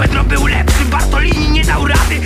Pedro był lepszy, Bartolini nie dał rady.